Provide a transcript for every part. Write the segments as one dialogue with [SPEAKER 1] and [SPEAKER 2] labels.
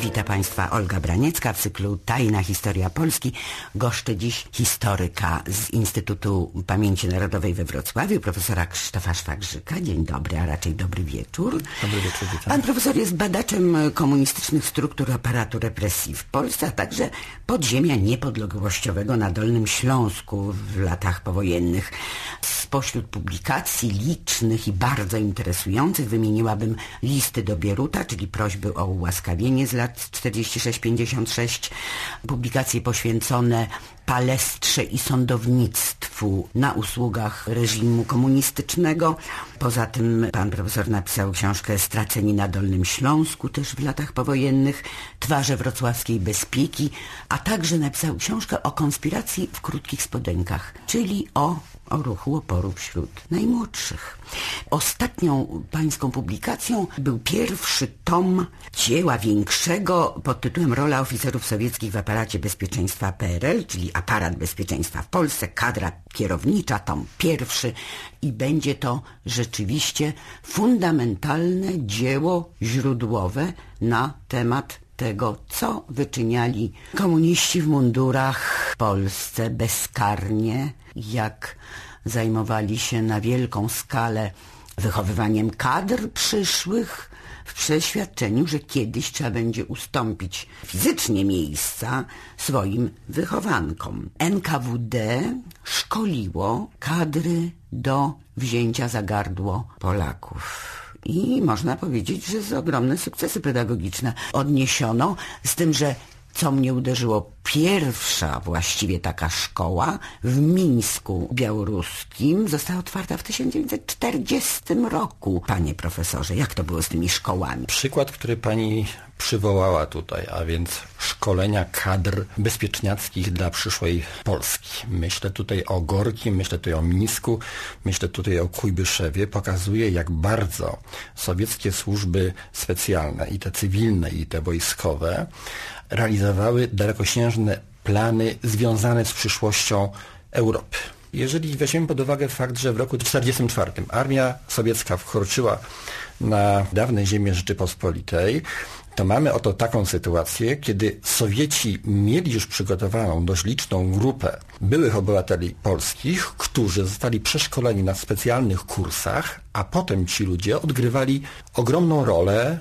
[SPEAKER 1] Witam Państwa Olga Braniecka w cyklu Tajna Historia Polski. Goszczę dziś historyka z Instytutu Pamięci Narodowej we Wrocławiu, profesora Krzysztofa Szwagrzyka. Dzień dobry, a raczej dobry wieczór.
[SPEAKER 2] Dobry wieczór, witam.
[SPEAKER 1] Pan profesor jest badaczem komunistycznych struktur aparatu represji w Polsce, a także podziemia niepodległościowego na Dolnym Śląsku w latach powojennych. Spośród publikacji licznych i bardzo interesujących wymieniłabym listy do Bieruta, czyli prośby o ułaskawienie z lat 46-56, publikacje poświęcone palestrze i sądownictwu na usługach reżimu komunistycznego. Poza tym pan profesor napisał książkę Straceni na Dolnym Śląsku, też w latach powojennych, Twarze wrocławskiej bezpieki, a także napisał książkę o konspiracji w krótkich spodenkach, czyli o o ruchu oporu wśród najmłodszych. Ostatnią pańską publikacją był pierwszy tom dzieła większego pod tytułem Rola oficerów sowieckich w aparacie bezpieczeństwa PRL, czyli aparat bezpieczeństwa w Polsce, kadra kierownicza, tom pierwszy i będzie to rzeczywiście fundamentalne dzieło źródłowe na temat tego, co wyczyniali komuniści w mundurach w Polsce bezkarnie, jak zajmowali się na wielką skalę wychowywaniem kadr przyszłych w przeświadczeniu, że kiedyś trzeba będzie ustąpić fizycznie miejsca swoim wychowankom. NKWD szkoliło kadry do wzięcia za gardło Polaków i można powiedzieć, że z ogromne sukcesy pedagogiczne odniesiono, z tym, że co mnie uderzyło, pierwsza właściwie taka szkoła w Mińsku Białoruskim została otwarta w 1940 roku. Panie profesorze, jak to było z tymi szkołami?
[SPEAKER 2] Przykład, który pani przywołała tutaj, a więc szkolenia kadr bezpieczniackich dla przyszłej Polski. Myślę tutaj o Gorkim, myślę tutaj o Mińsku, myślę tutaj o Kujbyszewie. Pokazuje, jak bardzo sowieckie służby specjalne, i te cywilne, i te wojskowe, realizowały dalekosiężne plany związane z przyszłością Europy. Jeżeli weźmiemy pod uwagę fakt, że w roku 1944 armia sowiecka wkroczyła na dawne ziemię Rzeczypospolitej, to mamy oto taką sytuację, kiedy Sowieci mieli już przygotowaną dość liczną grupę byłych obywateli polskich, którzy zostali przeszkoleni na specjalnych kursach, a potem ci ludzie odgrywali ogromną rolę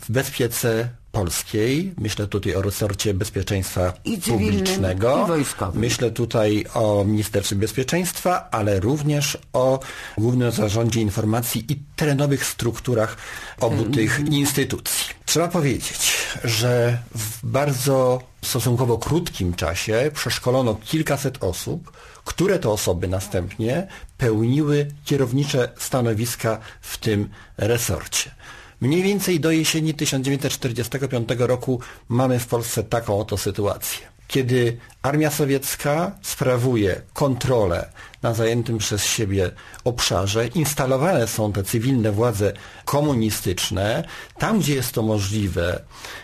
[SPEAKER 2] w bezpiece polskiej. Myślę tutaj o resorcie bezpieczeństwa
[SPEAKER 1] I cywilnym,
[SPEAKER 2] publicznego.
[SPEAKER 1] i wojskowym.
[SPEAKER 2] Myślę tutaj o Ministerstwie Bezpieczeństwa, ale również o Głównym Zarządzie Informacji i terenowych strukturach obu tych instytucji. Trzeba powiedzieć, że w bardzo stosunkowo krótkim czasie przeszkolono kilkaset osób, które to osoby następnie pełniły kierownicze stanowiska w tym resorcie. Mniej więcej do jesieni 1945 roku mamy w Polsce taką oto sytuację. Kiedy armia sowiecka sprawuje kontrolę na zajętym przez siebie obszarze, instalowane są te cywilne władze komunistyczne, tam gdzie jest to możliwe,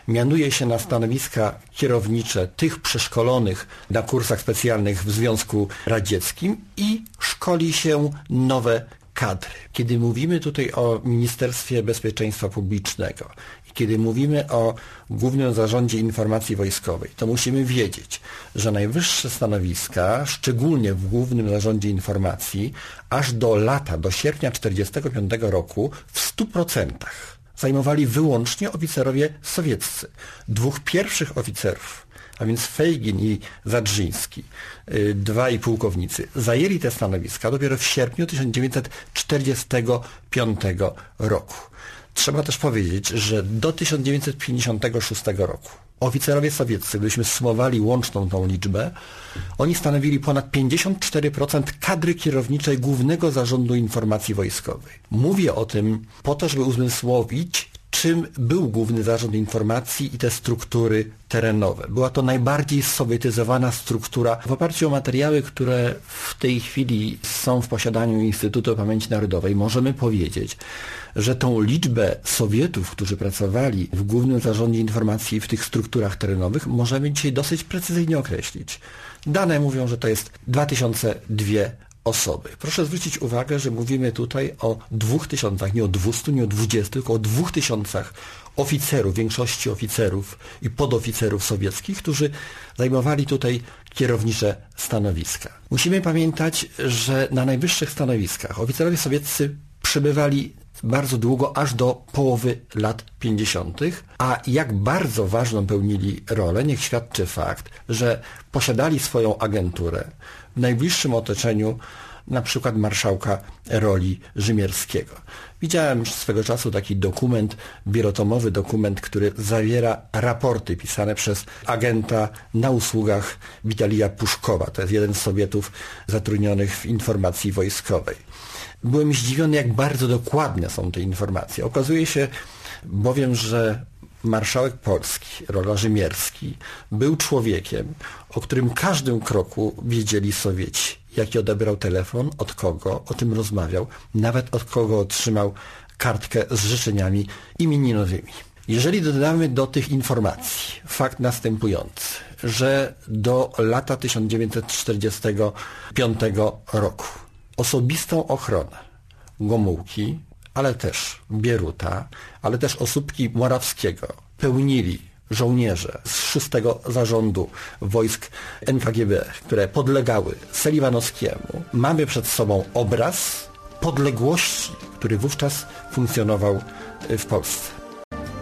[SPEAKER 2] mianuje się na stanowiska kierownicze tych przeszkolonych na kursach specjalnych w Związku Radzieckim i szkoli się nowe kadry. Kiedy mówimy tutaj o Ministerstwie Bezpieczeństwa Publicznego i kiedy mówimy o Głównym Zarządzie Informacji Wojskowej, to musimy wiedzieć, że najwyższe stanowiska, szczególnie w Głównym Zarządzie Informacji, aż do lata, do sierpnia 1945 roku w 100% zajmowali wyłącznie oficerowie sowieccy. Dwóch pierwszych oficerów a więc Fejgin i Zadrzyński, y, dwaj pułkownicy, zajęli te stanowiska dopiero w sierpniu 1945 roku. Trzeba też powiedzieć, że do 1956 roku oficerowie sowieccy, gdybyśmy sumowali łączną tą liczbę, oni stanowili ponad 54% kadry kierowniczej Głównego Zarządu Informacji Wojskowej. Mówię o tym po to, żeby uzmysłowić, czym był Główny Zarząd Informacji i te struktury terenowe. Była to najbardziej sowietyzowana struktura. W oparciu o materiały, które w tej chwili są w posiadaniu Instytutu Pamięci Narodowej, możemy powiedzieć, że tą liczbę Sowietów, którzy pracowali w Głównym Zarządzie Informacji w tych strukturach terenowych, możemy dzisiaj dosyć precyzyjnie określić. Dane mówią, że to jest 2002 osoby. Proszę zwrócić uwagę, że mówimy tutaj o dwóch tysiącach, nie o dwustu, nie o dwudziestu, tylko o dwóch tysiącach oficerów, większości oficerów i podoficerów sowieckich, którzy zajmowali tutaj kierownicze stanowiska. Musimy pamiętać, że na najwyższych stanowiskach oficerowie sowieccy przebywali bardzo długo, aż do połowy lat 50., a jak bardzo ważną pełnili rolę, niech świadczy fakt, że posiadali swoją agenturę w najbliższym otoczeniu na przykład marszałka roli Rzymierskiego. Widziałem swego czasu taki dokument, wielotomowy dokument, który zawiera raporty pisane przez agenta na usługach Witalija Puszkowa. To jest jeden z Sowietów zatrudnionych w informacji wojskowej byłem zdziwiony, jak bardzo dokładne są te informacje. Okazuje się bowiem, że marszałek Polski, Rola Rzymierski, był człowiekiem, o którym każdym kroku wiedzieli Sowieci. Jaki odebrał telefon, od kogo, o tym rozmawiał, nawet od kogo otrzymał kartkę z życzeniami imieninowymi. Jeżeli dodamy do tych informacji fakt następujący, że do lata 1945 roku osobistą ochronę Gomułki, ale też Bieruta, ale też Osóbki Morawskiego pełnili żołnierze z szóstego zarządu wojsk NKGB, które podlegały Seliwanowskiemu. Mamy przed sobą obraz podległości, który wówczas funkcjonował w Polsce.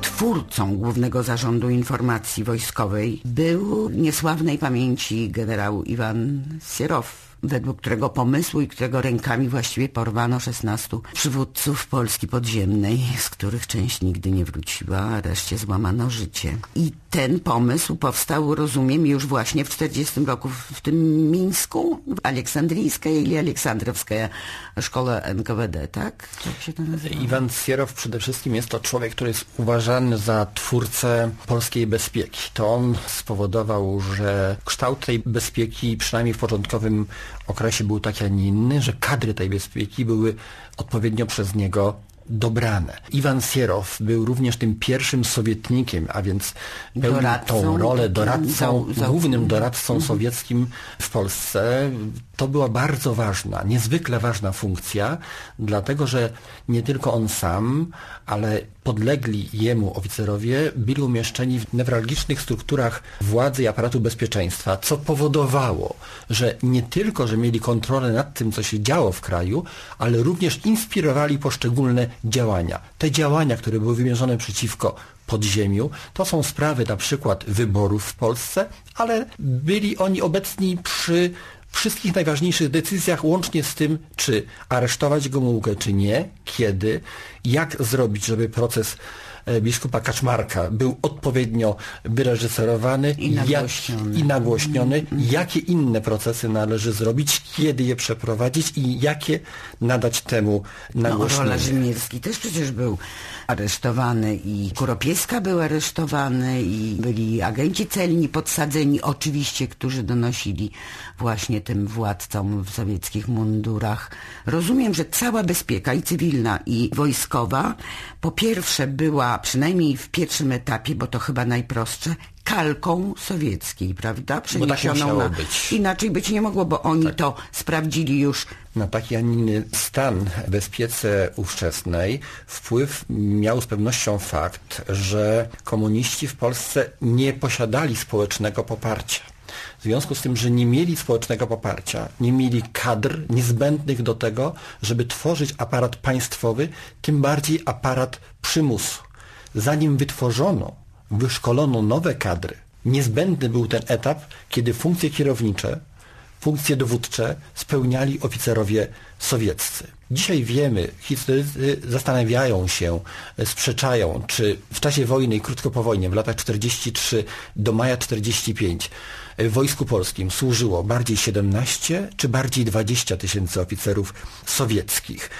[SPEAKER 1] Twórcą Głównego Zarządu Informacji Wojskowej był niesławnej pamięci generał Iwan Sierow, według którego pomysłu i którego rękami właściwie porwano 16 przywódców Polski podziemnej, z których część nigdy nie wróciła, a reszcie złamano życie. I ten pomysł powstał, rozumiem, już właśnie w 40 roku w tym Mińsku, Aleksandryjska ili Aleksandrowska Szkoła NKWD, tak? Jak
[SPEAKER 2] się to nazywa? Iwan Sierow przede wszystkim jest to człowiek, który jest uważany za twórcę polskiej bezpieki. To on spowodował, że kształt tej bezpieki, przynajmniej w początkowym okresie był taki, a nie inny, że kadry tej bezpieki były odpowiednio przez niego dobrane. Iwan Sierow był również tym pierwszym sowietnikiem, a więc pełnił doradcą, tą rolę doradcą, za, za, głównym doradcą mhm. sowieckim w Polsce. To była bardzo ważna, niezwykle ważna funkcja, dlatego że nie tylko on sam, ale podlegli jemu oficerowie byli umieszczeni w newralgicznych strukturach władzy i aparatu bezpieczeństwa, co powodowało, że nie tylko, że mieli kontrolę nad tym, co się działo w kraju, ale również inspirowali poszczególne działania. Te działania, które były wymierzone przeciwko podziemiu, to są sprawy na przykład wyborów w Polsce, ale byli oni obecni przy wszystkich najważniejszych decyzjach, łącznie z tym, czy aresztować Gomułkę, czy nie, kiedy, jak zrobić, żeby proces biskupa Kaczmarka był odpowiednio wyreżyserowany
[SPEAKER 1] i nagłośniony,
[SPEAKER 2] jak, i nagłośniony mm. jakie inne procesy należy zrobić, kiedy je przeprowadzić i jakie nadać temu nagłośnienie.
[SPEAKER 1] No, Rzymierski też przecież był aresztowany i Kuropieska był aresztowany i byli agenci celni podsadzeni oczywiście, którzy donosili właśnie tym władcom w sowieckich mundurach. Rozumiem, że cała bezpieka i cywilna i wojskowa po pierwsze była przynajmniej w pierwszym etapie, bo to chyba najprostsze, kalką sowieckiej, prawda?
[SPEAKER 2] Przeniesioną tak na... być.
[SPEAKER 1] Inaczej być nie mogło, bo oni tak. to sprawdzili już.
[SPEAKER 2] Na taki, a inny stan bezpiece ówczesnej wpływ miał z pewnością fakt, że komuniści w Polsce nie posiadali społecznego poparcia. W związku z tym, że nie mieli społecznego poparcia, nie mieli kadr niezbędnych do tego, żeby tworzyć aparat państwowy, tym bardziej aparat przymusu. Zanim wytworzono wyszkolono nowe kadry. Niezbędny był ten etap, kiedy funkcje kierownicze, funkcje dowódcze spełniali oficerowie sowieccy. Dzisiaj wiemy, historycy zastanawiają się, sprzeczają, czy w czasie wojny i krótko po wojnie, w latach 43 do maja 45 w Wojsku Polskim służyło bardziej 17 czy bardziej 20 tysięcy oficerów sowieckich.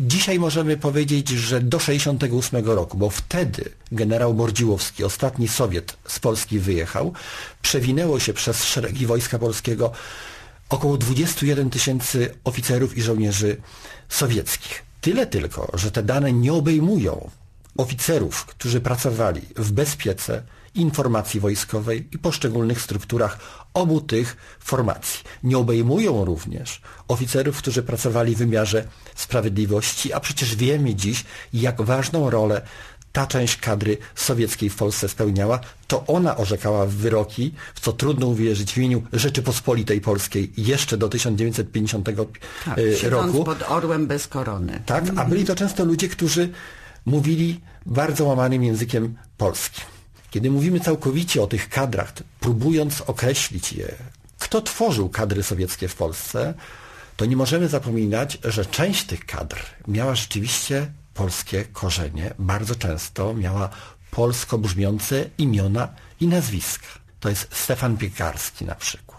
[SPEAKER 2] Dzisiaj możemy powiedzieć, że do 68 roku, bo wtedy generał Mordziłowski, ostatni Sowiet z Polski wyjechał, przewinęło się przez szeregi Wojska Polskiego około 21 tysięcy oficerów i żołnierzy sowieckich. Tyle tylko, że te dane nie obejmują oficerów, którzy pracowali w bezpiece, informacji wojskowej i poszczególnych strukturach obu tych formacji. Nie obejmują również oficerów, którzy pracowali w wymiarze sprawiedliwości, a przecież wiemy dziś, jak ważną rolę ta część kadry sowieckiej w Polsce spełniała, to ona orzekała wyroki, w co trudno uwierzyć, w imieniu Rzeczypospolitej Polskiej jeszcze do 1950
[SPEAKER 1] Tak,
[SPEAKER 2] e, roku.
[SPEAKER 1] pod orłem bez korony.
[SPEAKER 2] Tak, a byli to często ludzie, którzy mówili bardzo łamanym językiem polskim. Kiedy mówimy całkowicie o tych kadrach, próbując określić je, kto tworzył kadry sowieckie w Polsce, to nie możemy zapominać, że część tych kadr miała rzeczywiście polskie korzenie. Bardzo często miała polsko brzmiące imiona i nazwiska. To jest Stefan Piekarski na przykład.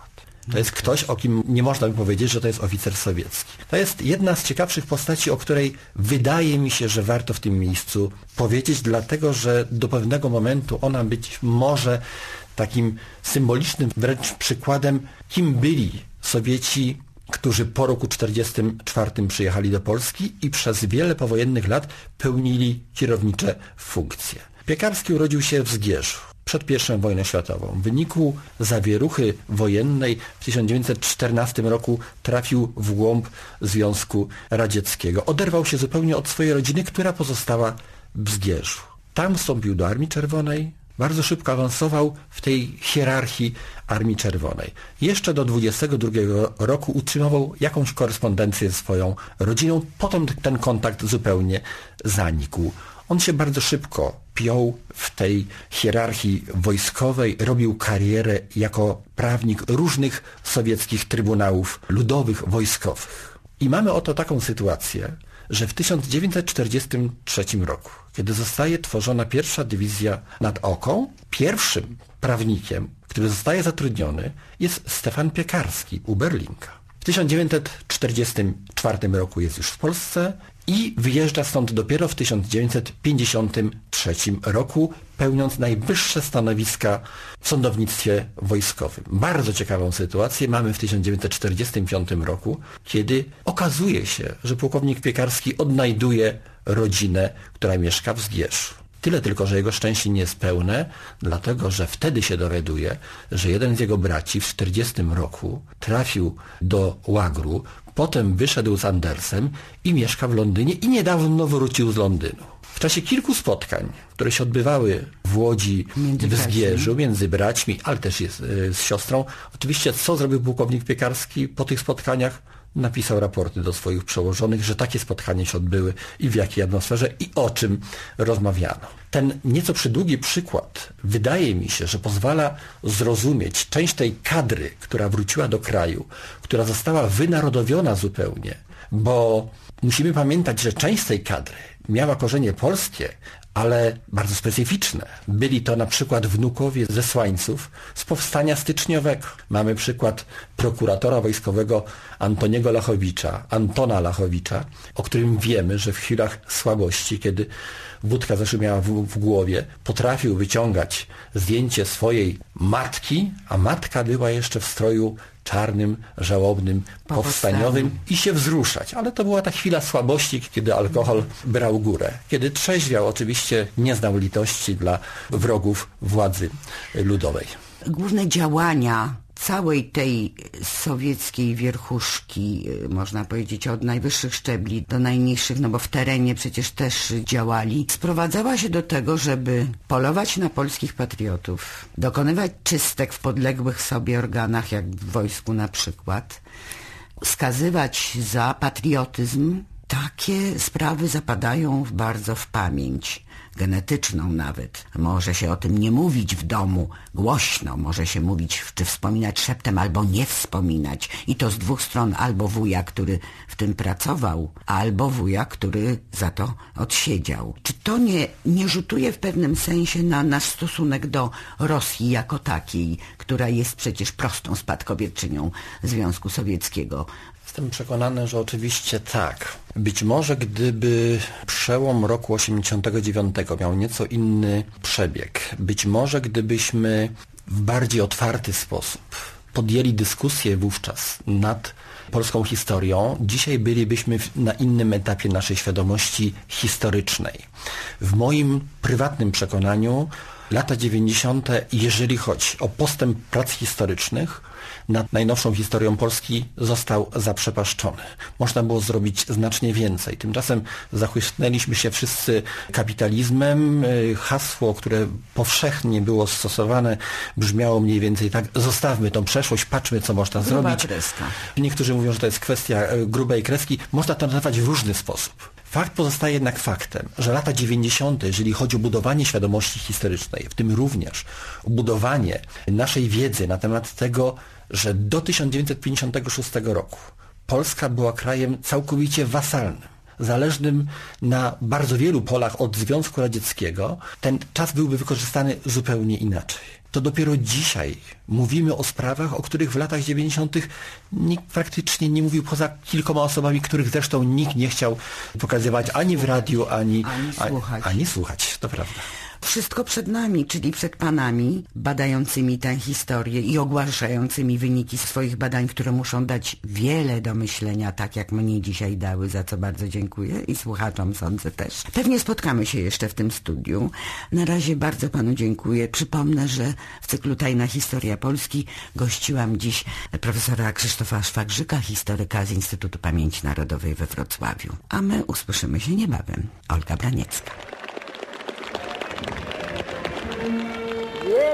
[SPEAKER 2] To jest ktoś, o kim nie można by powiedzieć, że to jest oficer sowiecki. To jest jedna z ciekawszych postaci, o której wydaje mi się, że warto w tym miejscu powiedzieć, dlatego że do pewnego momentu ona być może takim symbolicznym wręcz przykładem, kim byli Sowieci, którzy po roku 1944 przyjechali do Polski i przez wiele powojennych lat pełnili kierownicze funkcje. Piekarski urodził się w Zgierzu przed I wojną światową. W wyniku zawieruchy wojennej w 1914 roku trafił w głąb Związku Radzieckiego. Oderwał się zupełnie od swojej rodziny, która pozostała w Zgierzu. Tam wstąpił do Armii Czerwonej, bardzo szybko awansował w tej hierarchii Armii Czerwonej. Jeszcze do 22 roku utrzymywał jakąś korespondencję ze swoją rodziną, potem ten kontakt zupełnie zanikł. On się bardzo szybko piął w tej hierarchii wojskowej, robił karierę jako prawnik różnych sowieckich trybunałów ludowych, wojskowych. I mamy oto taką sytuację, że w 1943 roku, kiedy zostaje tworzona pierwsza dywizja nad Oką, pierwszym prawnikiem, który zostaje zatrudniony jest Stefan Piekarski u Berlinka. W 1944 roku jest już w Polsce i wyjeżdża stąd dopiero w 1953 roku, pełniąc najwyższe stanowiska w sądownictwie wojskowym. Bardzo ciekawą sytuację mamy w 1945 roku, kiedy okazuje się, że pułkownik Piekarski odnajduje rodzinę, która mieszka w Zgierzu. Tyle tylko, że jego szczęście nie jest pełne, dlatego że wtedy się dowiaduje, że jeden z jego braci w 40 roku trafił do łagru, potem wyszedł z Andersem i mieszka w Londynie i niedawno wrócił z Londynu. W czasie kilku spotkań, które się odbywały w Łodzi,
[SPEAKER 1] Między
[SPEAKER 2] w Zgierzu, między braćmi, ale też jest, e, z siostrą, oczywiście co zrobił pułkownik Piekarski po tych spotkaniach? Napisał raporty do swoich przełożonych, że takie spotkania się odbyły i w jakiej atmosferze i o czym rozmawiano. Ten nieco przydługi przykład wydaje mi się, że pozwala zrozumieć część tej kadry, która wróciła do kraju, która została wynarodowiona zupełnie, bo musimy pamiętać, że część tej kadry miała korzenie polskie, ale bardzo specyficzne. Byli to na przykład wnukowie zesłańców z powstania styczniowego. Mamy przykład prokuratora wojskowego Antoniego Lachowicza, Antona Lachowicza, o którym wiemy, że w chwilach słabości, kiedy wódka zaszumiała w, w głowie, potrafił wyciągać zdjęcie swojej matki, a matka była jeszcze w stroju czarnym, żałobnym, powstaniowym i się wzruszać. Ale to była ta chwila słabości, kiedy alkohol brał górę. Kiedy trzeźwiał, oczywiście nie znał litości dla wrogów władzy ludowej.
[SPEAKER 1] Główne działania całej tej sowieckiej wierchuszki, y, można powiedzieć od najwyższych szczebli do najniższych, no bo w terenie przecież też działali, sprowadzała się do tego, żeby polować na polskich patriotów, dokonywać czystek w podległych sobie organach, jak w wojsku na przykład, skazywać za patriotyzm, takie sprawy zapadają bardzo w pamięć, genetyczną nawet. Może się o tym nie mówić w domu głośno, może się mówić czy wspominać szeptem, albo nie wspominać. I to z dwóch stron, albo wuja, który w tym pracował, albo wuja, który za to odsiedział. Czy to nie, nie rzutuje w pewnym sensie na nasz stosunek do Rosji jako takiej, która jest przecież prostą spadkobierczynią Związku Sowieckiego?
[SPEAKER 2] Jestem przekonany, że oczywiście tak. Być może gdyby przełom roku 89 miał nieco inny przebieg, być może gdybyśmy w bardziej otwarty sposób podjęli dyskusję wówczas nad polską historią, dzisiaj bylibyśmy na innym etapie naszej świadomości historycznej. W moim prywatnym przekonaniu lata 90., jeżeli chodzi o postęp prac historycznych, nad najnowszą historią Polski został zaprzepaszczony. Można było zrobić znacznie więcej. Tymczasem zachłysnęliśmy się wszyscy kapitalizmem. Hasło, które powszechnie było stosowane, brzmiało mniej więcej tak, zostawmy tą przeszłość, patrzmy, co można
[SPEAKER 1] Gruba
[SPEAKER 2] zrobić.
[SPEAKER 1] kreska.
[SPEAKER 2] Niektórzy mówią, że to jest kwestia e, grubej kreski. Można to nazywać w różny sposób. Fakt pozostaje jednak faktem, że lata 90., jeżeli chodzi o budowanie świadomości historycznej, w tym również o budowanie naszej wiedzy na temat tego, że do 1956 roku Polska była krajem całkowicie wasalnym, zależnym na bardzo wielu polach od Związku Radzieckiego, ten czas byłby wykorzystany zupełnie inaczej. To dopiero dzisiaj mówimy o sprawach, o których w latach 90. nikt praktycznie nie mówił poza kilkoma osobami, których zresztą nikt nie chciał pokazywać ani w radiu, ani,
[SPEAKER 1] Ani słuchać.
[SPEAKER 2] Ani słuchać, to prawda.
[SPEAKER 1] Wszystko przed nami, czyli przed panami badającymi tę historię i ogłaszającymi wyniki swoich badań, które muszą dać wiele do myślenia, tak jak mnie dzisiaj dały, za co bardzo dziękuję i słuchaczom sądzę też. Pewnie spotkamy się jeszcze w tym studiu. Na razie bardzo panu dziękuję. Przypomnę, że w cyklu Tajna Historia Polski gościłam dziś profesora Krzysztofa Szwagrzyka, historyka z Instytutu Pamięci Narodowej we Wrocławiu. A my usłyszymy się niebawem. Olga Braniecka.